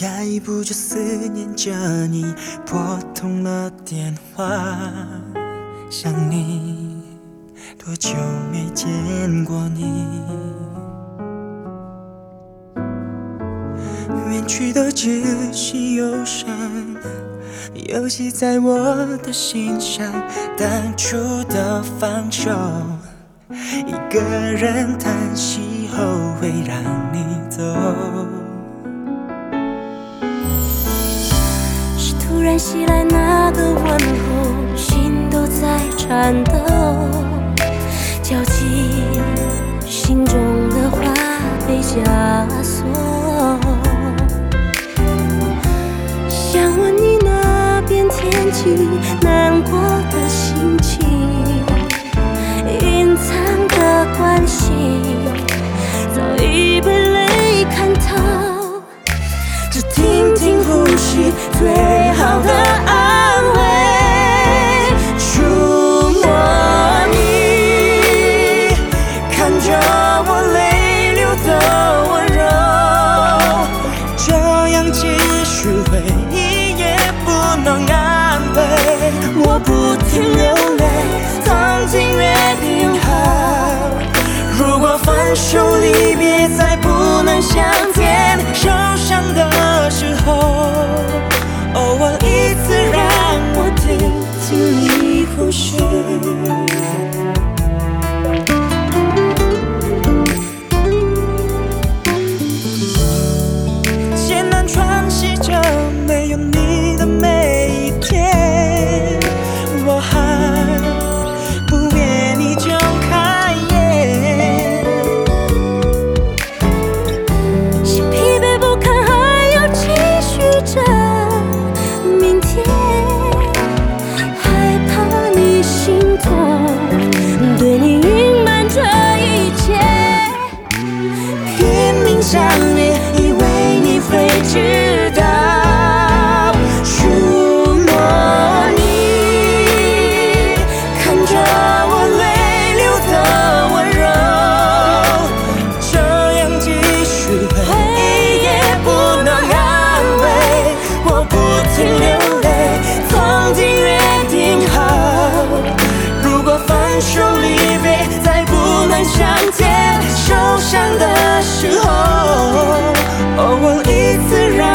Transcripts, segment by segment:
压抑不住思念着你，拨通了电话，想你，多久没见过你？远去的只是忧伤，游戏在我的心上，当初的放手，一个人叹息后会让你走。袭来那个问候，心都在颤抖，焦急心中的话被枷锁。想问你那边天气，难过的心情，隐藏的关系，早已被泪看透。只听听呼吸，不停流泪，曾经约定好，如果分手离别再不能相见，受伤的时候，偶尔一次让我听听你呼吸。艰难喘息着没有你我不停流泪，曾经约定好，如果分手离别再不能相见，受伤的时候，偶尔一次让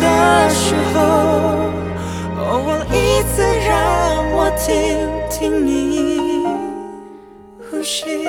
的时候，偶尔一次让我听听你呼吸。